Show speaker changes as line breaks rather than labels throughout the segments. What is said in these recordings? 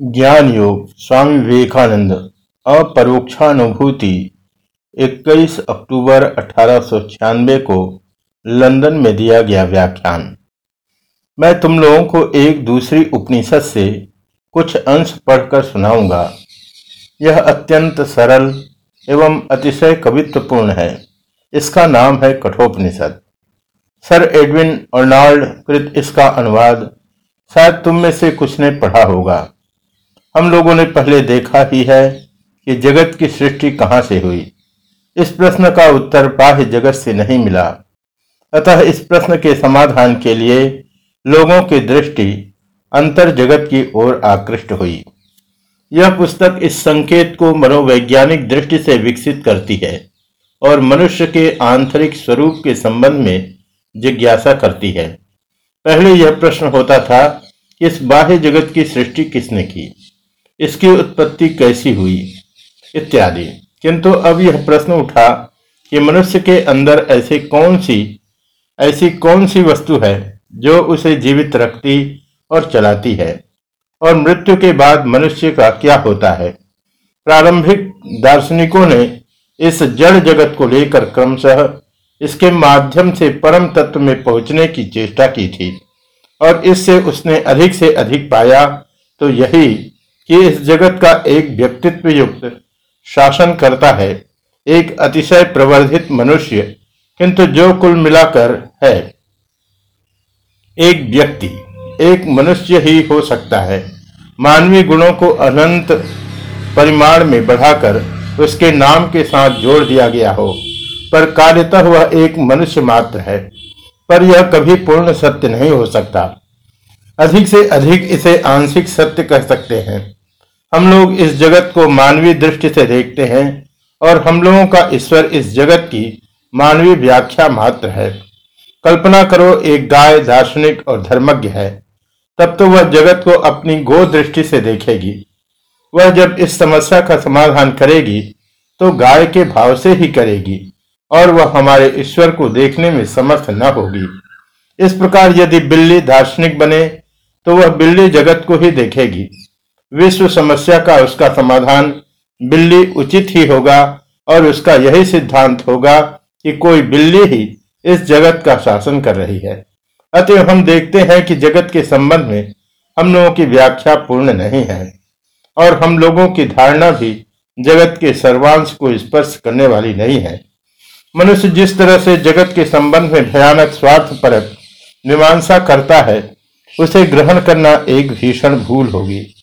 ज्ञान योग स्वामी विवेकानंद, अपरोक्षानुभूति 21 अक्टूबर अठारह सौ छियानबे को लंदन में दिया गया व्याख्यान। मैं तुम लोगों को एक दूसरी उपनिषद से कुछ अंश पढ़कर सुनाऊँगा। यह अत्यंत सरल एवं अतिशय कवित्वपूर्ण है। इसका नाम है कठोपनिषद। सर एडविन अर्नाल्ड कृत इसका अनुवाद, शायद तुम में से कुछ ने पढ़ा होगा। हम लोगों ने पहले देखा ही है कि जगत की सृष्टि कहाँ से हुई। इस प्रश्न का उत्तर बाह्य जगत से नहीं मिला। अतः इस प्रश्न के समाधान के लिए लोगों की दृष्टि अंतर जगत की ओर आकृष्ट हुई। यह पुस्तक इस संकेत को मनोवैज्ञानिक दृष्टि से विकसित करती है और मनुष्य के आंतरिक स्वरूप के संबंध में जिज्ञासा करती है। पहले यह प्रश्न होता था कि इस बाह्य जगत की सृष्टि किसने की? इसकी उत्पत्ति कैसी हुई? इत्यादि। किंतु अब यह प्रश्न उठा कि मनुष्य के अंदर ऐसी कौन सी, ऐसी कौन सी वस्तु है जो उसे जीवित रखती और चलाती है? और मृत्यु के बाद मनुष्य का क्या होता है? प्रारंभिक दार्शनिकों ने इस जड़ जगत को लेकर क्रमशः इसके माध्यम से परम तत्व में पहुँचने की चेष्टा की थी। और इससे उसने अधिक से अधिक पाया तो यही कि इस जगत का एक व्यक्तित्व युक्त शासन करता है, एक अतिशय प्रवर्धित मनुष्य, किंतु जो कुल मिलाकर है। एक व्यक्ति, एक मनुष्य ही हो सकता है। मानवीय गुणों को अनंत परिमाण में बढ़ाकर उसके नाम के साथ जोड़ दिया गया हो, पर कार्यतः वह एक मनुष्य मात्र है, पर यह कभी पूर्ण सत्य नहीं हो सकता। अधिक से अधिक इसे आंशिक सत्य कह सकते हैं। हम लोग इस जगत को मानवीय दृष्टि से देखते हैं और हम लोगों का ईश्वर इस जगत की मानवीय व्याख्या मात्र है। कल्पना करो एक गाय दार्शनिक और धर्मज्ञ है, तब तो वह जगत को अपनी गो दृष्टि से देखेगी। वह जब इस समस्या का समाधान करेगी तो गाय के भाव से ही करेगी और वह हमारे ईश्वर को देखने में समर्थ न होगी। इस प्रकार यदि बिल्ली दार्शनिक बने तो वह बिल्ली जगत को ही देखेगी। विश्व समस्या का उसका समाधान बिल्ली उचित ही होगा और उसका यही सिद्धांत होगा कि कोई बिल्ली ही इस जगत का शासन कर रही है। अतः हम देखते हैं कि जगत के संबंध में हम लोगों की व्याख्या पूर्ण नहीं है और हम लोगों की धारणा भी जगत के सर्वांश को स्पर्श करने वाली नहीं है। मनुष्य जिस तरह से जगत के संबंध में भयानक स्वार्थ परक मीमांसा करता है, उसे ग्रहण करना एक भीषण भूल होगी।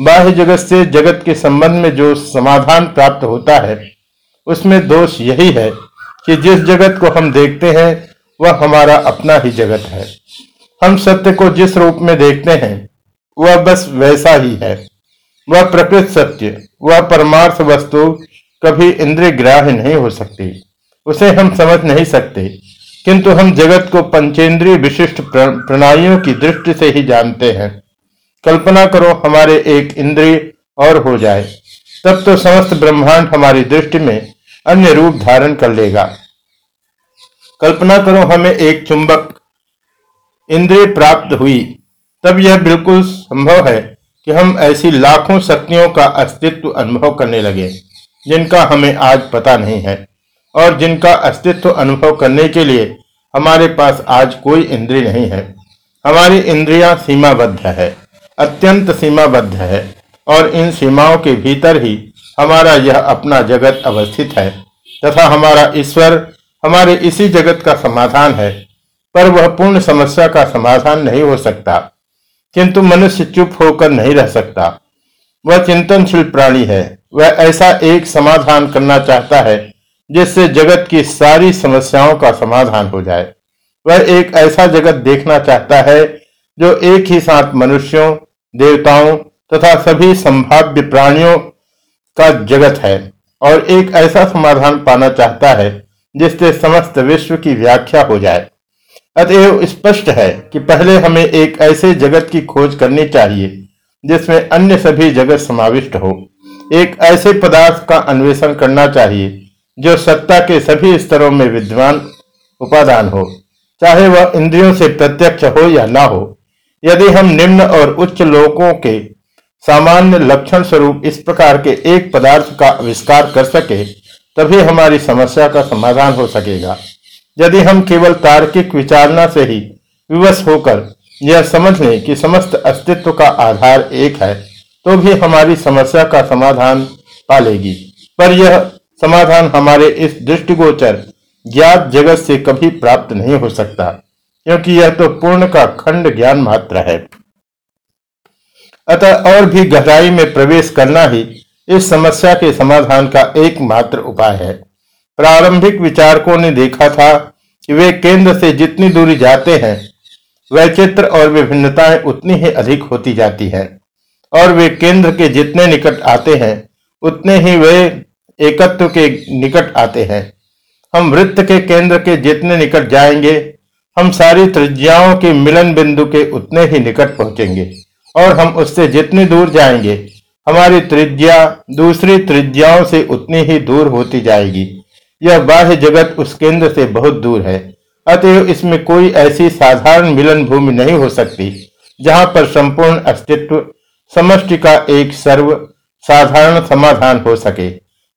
बाह्य जगत से जगत के संबंध में जो समाधान प्राप्त होता है, उसमें दोष यही है कि जिस जगत को हम देखते हैं, वह हमारा अपना ही जगत है। हम सत्य को जिस रूप में देखते हैं, वह बस वैसा ही है। वह प्रकृत सत्य, वह परमार्थ वस्तु कभी इंद्रिय ग्राह्य नहीं हो सकती। उसे हम समझ नहीं सकते, किंतु हम जगत को पंचेंद्रिय विशिष्ट प्रणालियों की दृष्टि से ही जानते हैं। कल्पना करो हमारे एक इंद्रिय और हो जाए। तब तो समस्त ब्रह्मांड हमारी दृष्टि में अन्य रूप धारण कर लेगा। कल्पना करो हमें एक चुंबक इंद्रिय प्राप्त हुई। तब यह बिल्कुल संभव है कि हम ऐसी लाखों शक्तियों का अस्तित्व अनुभव करने लगे, जिनका हमें आज पता नहीं है, और जिनका अस्तित्व अनुभव करने के लिए हमारे पास आज कोई इंद्रिय नहीं है। हमारी इंद्रियाँ सीमाबद्ध है। अत्यंत सीमाबद्ध है और इन सीमाओं के भीतर ही हमारा यह अपना जगत अवस्थित है तथा हमारा ईश्वर हमारे इसी जगत का समाधान है, पर वह पूर्ण समस्या का समाधान नहीं हो सकता, किंतु मनुष्य चुप होकर नहीं रह सकता। वह चिंतनशील प्राणी है, वह ऐसा एक समाधान करना चाहता है, जिससे जगत की सारी समस्याओं का समाधान हो जाए। वह एक ऐसा जगत देखना चाहता है, जो एक ही साथ मनुष्यों देवताओं तथा सभी संभाव्य प्राणियों का जगत है। और एक ऐसा समाधान पाना चाहता है, जिससे समस्त विश्व की व्याख्या हो जाए। अतएव स्पष्ट है कि पहले हमें एक ऐसे जगत की खोज करनी चाहिए, जिसमें अन्य सभी जगत समाविष्ट हो। एक ऐसे पदार्थ का अन्वेषण करना चाहिए, जो सत्ता के सभी स्तरों में विद्वान उपादान हो। चाहे वह इंद्रियों से प्रत्यक्ष हो या ना हो। यदि हम निम्न और उच्च लोकों के सामान्य लक्षण स्वरूप इस प्रकार के एक पदार्थ का आविष्कार कर सके, तभी हमारी समस्या का समाधान हो सकेगा। यदि हम केवल तार्किक विचारना से ही विवश होकर यह समझ लें कि समस्त अस्तित्व का आधार एक है तो भी हमारी समस्या का समाधान पालेगी। पर यह समाधान हमारे इस दृष्टिगोचर ज्ञात जगत से कभी प्राप्त नहीं हो सकता। क्योंकि यह तो पूर्ण का खंड ज्ञान मात्र है। अतः और भी गहराई में प्रवेश करना ही इस समस्या के समाधान का एकमात्र उपाय है। प्रारंभिक विचारकों ने देखा था कि वे केंद्र से जितनी दूरी जाते हैं वैचित्र और विभिन्नताएँ उतनी ही अधिक होती जाती है। और वे केंद्र के जितने निकट आते हैं, उतने ही वे एकत्व के निकट आते हैं। हम वृत्त के केंद्र के जितने निकट जाएँगे हम सारी त्रिज्याओं के मिलन बिंदु के उतने ही निकट पहुँचेंगे और हम उससे जितने दूर जाएँगे, हमारी त्रिज्या दूसरी त्रिज्याओं से उतनी ही दूर होती जाएगी। यह बाह्य जगत उस केंद्र से बहुत दूर है। अतएव इसमें कोई ऐसी साधारण मिलन भूमि नहीं हो सकती, जहाँ पर संपूर्ण अस्तित्व, समष्टि का एक सर्व साधारण समाधान हो सके।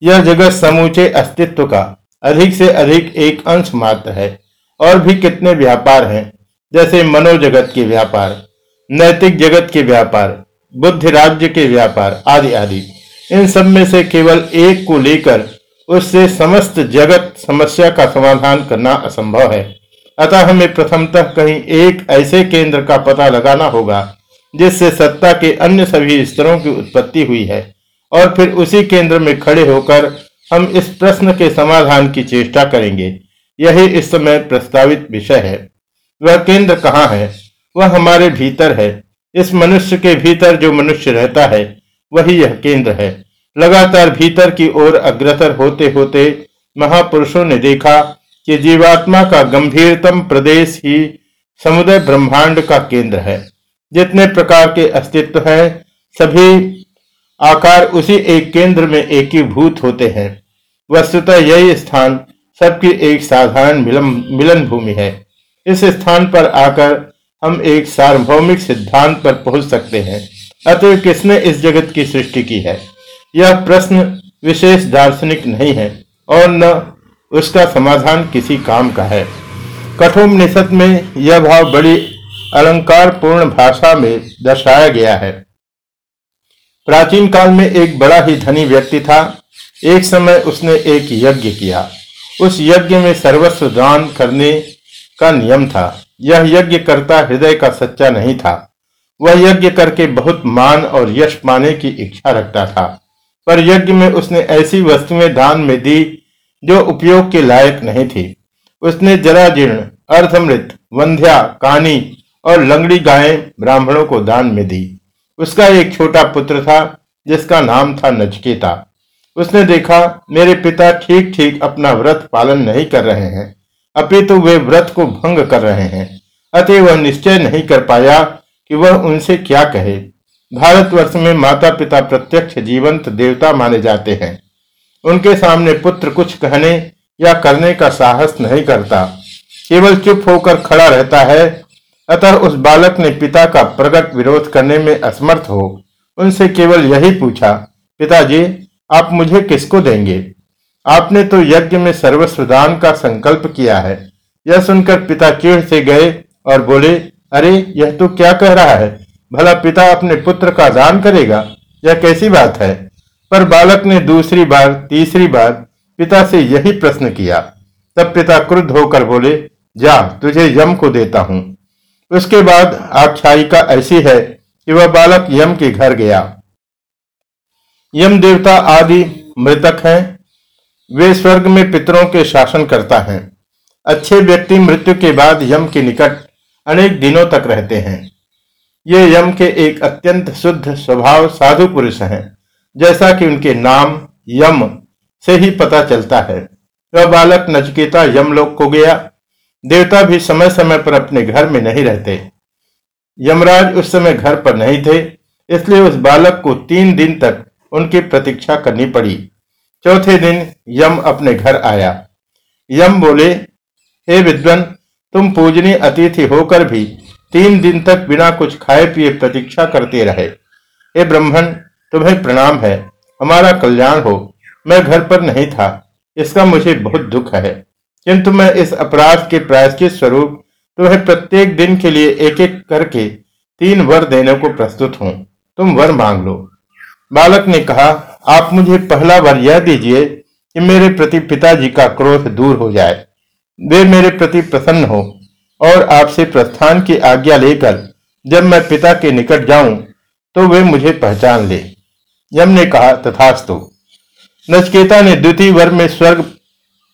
यह जगत समूचे अस्तित्व का अधिक से अधिक एक अंश मात्र है। और भी कितने व्यापार हैं? जैसे मनोजगत के व्यापार, नैतिक जगत के व्यापार, बुद्धि राज्य के व्यापार आदि आदि। इन सब में से केवल एक को लेकर उससे समस्त जगत समस्या का समाधान करना असंभव है। अतः हमें प्रथमतः कहीं एक ऐसे केंद्र का पता लगाना होगा, जिससे सत्ता के अन्य सभी स्तरों की उत्पत्ति हुई है। और फिर उसी केंद्र में खड़े होकर हम इस प्रश्न के समाधान की चेष्टा करेंगे। यही इस समय प्रस्तावित विषय है। वह केंद्र कहाँ है? वह हमारे भीतर है। इस मनुष्य के भीतर जो मनुष्य रहता है, वही यह केंद्र है। लगातार भीतर की ओर अग्रसर होते होते महापुरुषों ने देखा कि जीवात्मा का गंभीरतम प्रदेश ही समुदय ब्रह्मांड का केंद्र है। जितने प्रकार के अस्तित्व हैं, सभी आकार उसी एक केंद्र में एकीभूत होते हैं। वस्तुतः यही स्थान सबकी एक साधारण मिलन भूमि है। इस स्थान पर आकर हम एक सार्वभौमिक सिद्धांत पर पहुँच सकते हैं। अतः किसने इस जगत की सृष्टि की है? यह प्रश्न विशेष दार्शनिक नहीं है और न उसका समाधान किसी काम का है। कठोर कठोपनिषद में यह भाव बड़ी अलंकार पूर्ण भाषा में दर्शाया गया है। प्राचीन काल में एक बड़ा ही धनी व्यक्ति था। एक समय उसने एक यज्ञ किया। उस यज्ञ में सर्वस्व दान करने का नियम था। यह यज्ञ करता हृदय का सच्चा नहीं था। वह यज्ञ करके बहुत मान और यश पाने की इच्छा रखता था। पर यज्ञ में उसने ऐसी वस्तुएँ दान में दी जो उपयोग के लायक नहीं थी। उसने जरा जीर्ण अर्धमृत, वंध्या, कानी और लंगड़ी गायें ब्राह्मणों को दान में दी। उसका एक छोटा पुत्र था, जिसका नाम था नचकेता उसने देखा, मेरे पिता ठीक ठीक अपना व्रत पालन नहीं कर रहे हैं। अपितु वे व्रत को भंग कर रहे हैं। अतः वह निश्चय नहीं कर पाया कि वह उनसे क्या कहे। भारतवर्ष में माता पिता प्रत्यक्ष जीवंत देवता माने जाते हैं। उनके सामने पुत्र कुछ कहने या करने का साहस नहीं करता। केवल चुप होकर खड़ा रहता है। अतः उस बालक ने पिता का प्रकट विरोध करने में असमर्थ हो। उनसे केवल यही पूछा, पिताजी आप मुझे किसको देंगे? आपने तो यज्ञ में सर्वस्व दान का संकल्प किया है। यह सुनकर पिता चिड़ से गए और बोले, अरे, यह तो क्या कह रहा है? भला पिता अपने पुत्र का दान करेगा? यह कैसी बात है? पर बालक ने दूसरी बार, तीसरी बार पिता से यही प्रश्न किया। तब पिता क्रुद्ध होकर बोले, जा, तुझे यम को देता हूँ। उसके बाद आख्यायिका ऐसी है कि वह बालक यम के घर गया। यम देवता आदि मृतक हैं। वे स्वर्ग में पितरों के शासन करता है। अच्छे व्यक्ति मृत्यु के बाद यम के निकट अनेक दिनों तक रहते हैं। ये यम के एक अत्यंत शुद्ध स्वभाव साधु पुरुष हैं। जैसा कि उनके नाम यम से ही पता चलता है। वह बालक नचकेता यमलोक को गया। देवता भी समय समय पर अपने घर में नहीं रहते। यमराज उस समय घर पर नहीं थे, इसलिए उस बालक को तीन दिन तक उनकी प्रतीक्षा करनी पड़ी। चौथे दिन यम अपने घर आया। यम बोले, हे विद्वन, तुम पूजनीय अतिथि होकर भी तीन दिन तक बिना कुछ खाए पिए प्रतीक्षा करते रहे। हे ब्राह्मण, तुम्हें प्रणाम है। हमारा कल्याण हो। मैं घर पर नहीं था। इसका मुझे बहुत दुख है। किंतु मैं इस अपराध के प्रायश्चित स्वरूप तुम्हें प्रत्येक दिन के लिए एक एक करके तीन वर देने को प्रस्तुत हूँ। तुम वर मांग लो। बालक ने कहा, आप मुझे पहला बार यह दीजिए कि मेरे प्रति पिताजी का क्रोध दूर हो जाए। वे मेरे प्रति प्रसन्न हो और आपसे प्रस्थान की आज्ञा लेकर जब मैं पिता के निकट जाऊँ तो वे मुझे पहचान ले। यम ने कहा, तथास्तु। नचकेता ने द्वितीय वर में स्वर्ग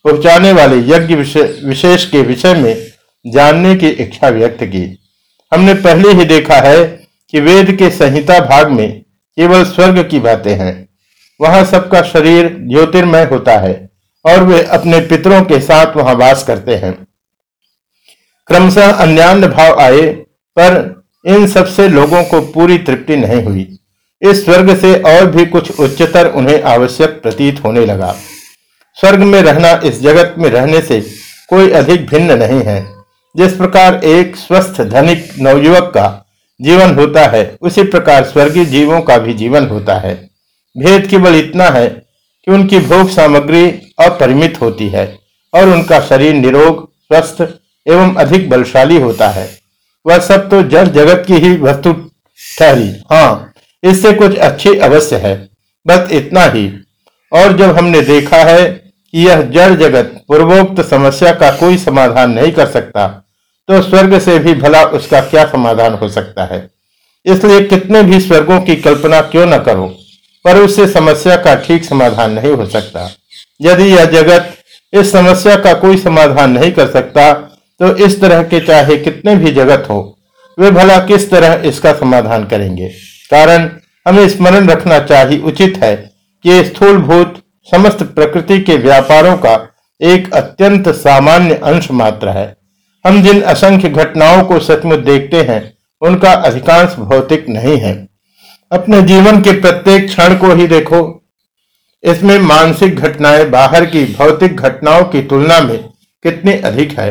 पहुँचाने वाले यज्ञ विशेष के विषय में जानने की इच्छा व्यक्त की। हमने पहले ही देखा है कि वेद के संहिता भाग में केवल स्वर्ग की बातें हैं। वहाँ सबका शरीर ज्योतिर्मय होता है और वे अपने पितरों के साथ वहाँ वास करते हैं। क्रमशः अन्यान्य भाव आए, पर इन सबसे लोगों को पूरी तृप्ति नहीं हुई। इस स्वर्ग से और भी कुछ उच्चतर उन्हें आवश्यक प्रतीत होने लगा। स्वर्ग में रहना इस जगत में रहने से कोई अधिक भिन्न नहीं है। जिस प्रकार एक स्वस्थ धनिक नवयुवक का जीवन होता है, उसी प्रकार स्वर्गीय जीवों का भी जीवन होता है। भेद केवल इतना है कि उनकी भोग सामग्री अपरिमित होती है और उनका शरीर निरोग, स्वस्थ एवं अधिक बलशाली होता है। वह सब तो जड़ जगत की ही वस्तु ठहरी। हाँ इससे कुछ अच्छी अवश्य है। बस इतना ही। और जब हमने देखा है कि यह जड़ जगत पूर्वोक्त समस्या का कोई समाधान नहीं कर सकता तो स्वर्ग से भी भला उसका क्या समाधान हो सकता है? इसलिए कितने भी स्वर्गों की कल्पना क्यों न करो, पर उससे समस्या का ठीक समाधान नहीं हो सकता। यदि यह जगत इस समस्या का कोई समाधान नहीं कर सकता तो इस तरह के चाहे कितने भी जगत हो, वे भला किस तरह इसका समाधान करेंगे? कारण हमें स्मरण रखना चाहिए, उचित है कि स्थूलभूत समस्त प्रकृति के व्यापारों का एक अत्यंत सामान्य अंश मात्र है। हम जिन असंख्य घटनाओं को सचमुच देखते हैं, उनका अधिकांश भौतिक नहीं है। अपने जीवन के प्रत्येक क्षण को ही देखो। इसमें मानसिक घटनाएँ बाहर की भौतिक घटनाओं की तुलना में कितनी अधिक है।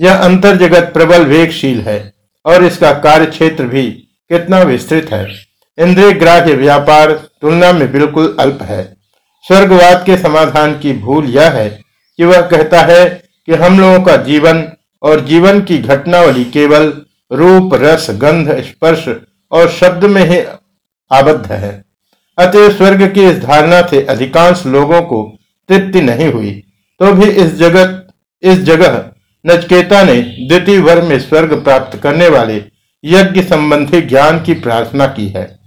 यह अंतर जगत प्रबल वेगशील है और इसका कार्य क्षेत्र भी कितना विस्तृत है। इंद्रिय ग्राह्य व्यापार तुलना में बिल्कुल अल्प है। स्वर्गवाद के समाधान की भूल यह है कि वह कहता है कि हम लोगों का जीवन और जीवन की घटनावली केवल रूप, रस, गंध, स्पर्श और शब्द में ही आबद्ध है। अतः स्वर्ग की इस धारणा से अधिकांश लोगों को तृप्ति नहीं हुई। तो भी इस जगत, इस जगह नचकेता ने द्वितीय वर्ग में स्वर्ग प्राप्त करने वाले यज्ञ संबंधी ज्ञान की प्रार्थना की है।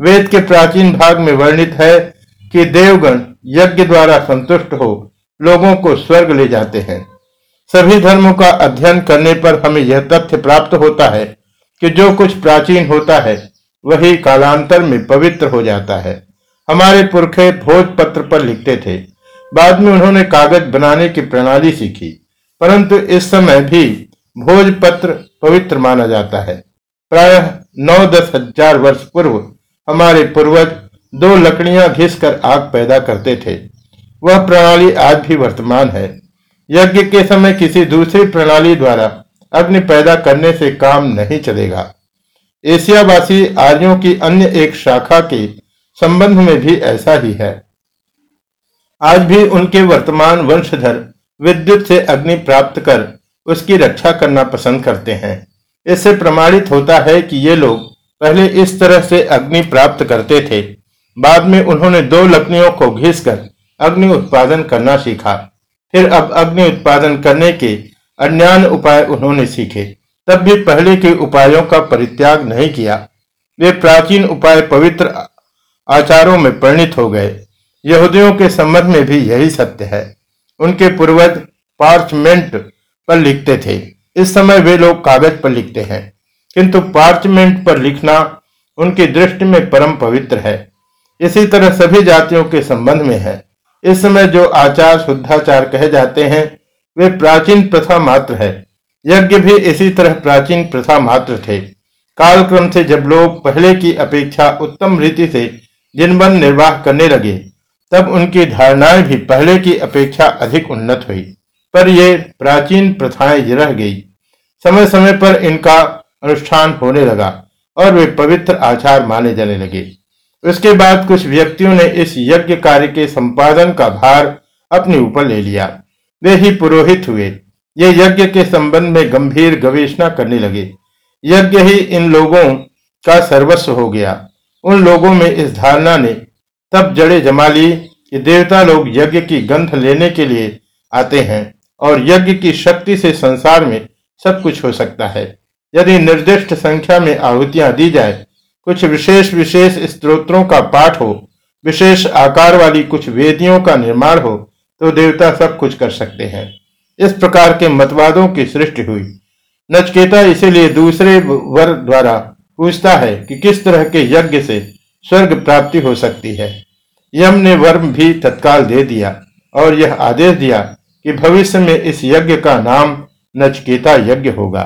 वेद के प्राचीन भाग में वर्णित है कि देवगण यज्ञ द्वारा संतुष्ट हो लोगों को स्वर्ग ले जाते हैं। सभी धर्मों का अध्ययन करने पर हमें यह तथ्य प्राप्त होता है कि जो कुछ प्राचीन होता है, वही कालांतर में पवित्र हो जाता है। हमारे पुरखे भोज पत्र पर लिखते थे। बाद में उन्होंने कागज़ बनाने की प्रणाली सीखी, परंतु इस समय भी भोज पत्र पवित्र माना जाता है। प्रायः नौ दस हज़ार वर्ष पूर्व हमारे पूर्वज दो लकड़ियाँ घिसकर आग पैदा करते थे। वह प्रणाली आज भी वर्तमान है। यज्ञ के समय किसी दूसरी प्रणाली द्वारा अग्नि पैदा करने से काम नहीं चलेगा। एशियावासी आर्यों की अन्य एक शाखा के संबंध में भी ऐसा ही है। आज भी उनके वर्तमान वंशधर विद्युत से अग्नि प्राप्त कर उसकी रक्षा करना पसंद करते हैं। इससे प्रमाणित होता है कि ये लोग पहले इस तरह से अग्नि प्राप्त करते थे। बाद में उन्होंने दो लकड़ियों को घिसकर अग्नि उत्पादन करना सीखा। फिर अब अग्नि उत्पादन करने के अन्य उपाय उन्होंने सीखे। तब भी पहले के उपायों का परित्याग नहीं किया। वे प्राचीन उपाय पवित्र आचारों में परिणित हो गए। यहूदियों के संबंध में भी यही सत्य है। उनके पूर्वज पार्चमेंट पर लिखते थे। इस समय वे लोग कागज़ पर लिखते हैं। किंतु पार्चमेंट पर लिखना उनकी दृष्टि में परम पवित्र है। इसी तरह सभी जातियों के संबंध में है। इस समय जो आचार शुद्धाचार कहे जाते हैं, वे प्राचीन प्रथा मात्र है। यज्ञ भी इसी तरह प्राचीन प्रथा मात्र थे। कालक्रम से जब लोग पहले की अपेक्षा उत्तम रीति से जिनबन निर्वाह करने लगे, तब उनकी धारणाएँ भी पहले की अपेक्षा अधिक उन्नत हुई। पर ये प्राचीन प्रथाएँ रह गई। समय समय पर इनका अनुष्ठान होने लगा और वे पवित्र आचार माने जाने लगे। उसके बाद कुछ व्यक्तियों ने इस यज्ञ कार्य के संपादन का भार अपने ऊपर ले लिया। वे ही पुरोहित हुए। ये यज्ञ के संबंध में गंभीर गवेषणा करने लगे। यज्ञ ही इन लोगों का सर्वस्व हो गया। उन लोगों में इस धारणा ने तब जड़े जमा ली कि देवता लोग यज्ञ की गंध लेने के लिए आते हैं और यज्ञ की शक्ति से संसार में सब कुछ हो सकता है। यदि निर्दिष्ट संख्या में आहुतियाँ दी जाए कुछ विशेष विशेष स्त्रोत्रों का पाठ हो, विशेष आकार वाली कुछ वेदियों का निर्माण हो तो देवता सब कुछ कर सकते हैं। इस प्रकार के मतवादों की सृष्टि हुई। नचकेता इसीलिए दूसरे वर द्वारा पूछता है कि किस तरह के यज्ञ से स्वर्ग प्राप्ति हो सकती है। यम ने वर्म भी तत्काल दे दिया और यह आदेश दिया कि भविष्य में इस यज्ञ का नाम नचकेता यज्ञ होगा।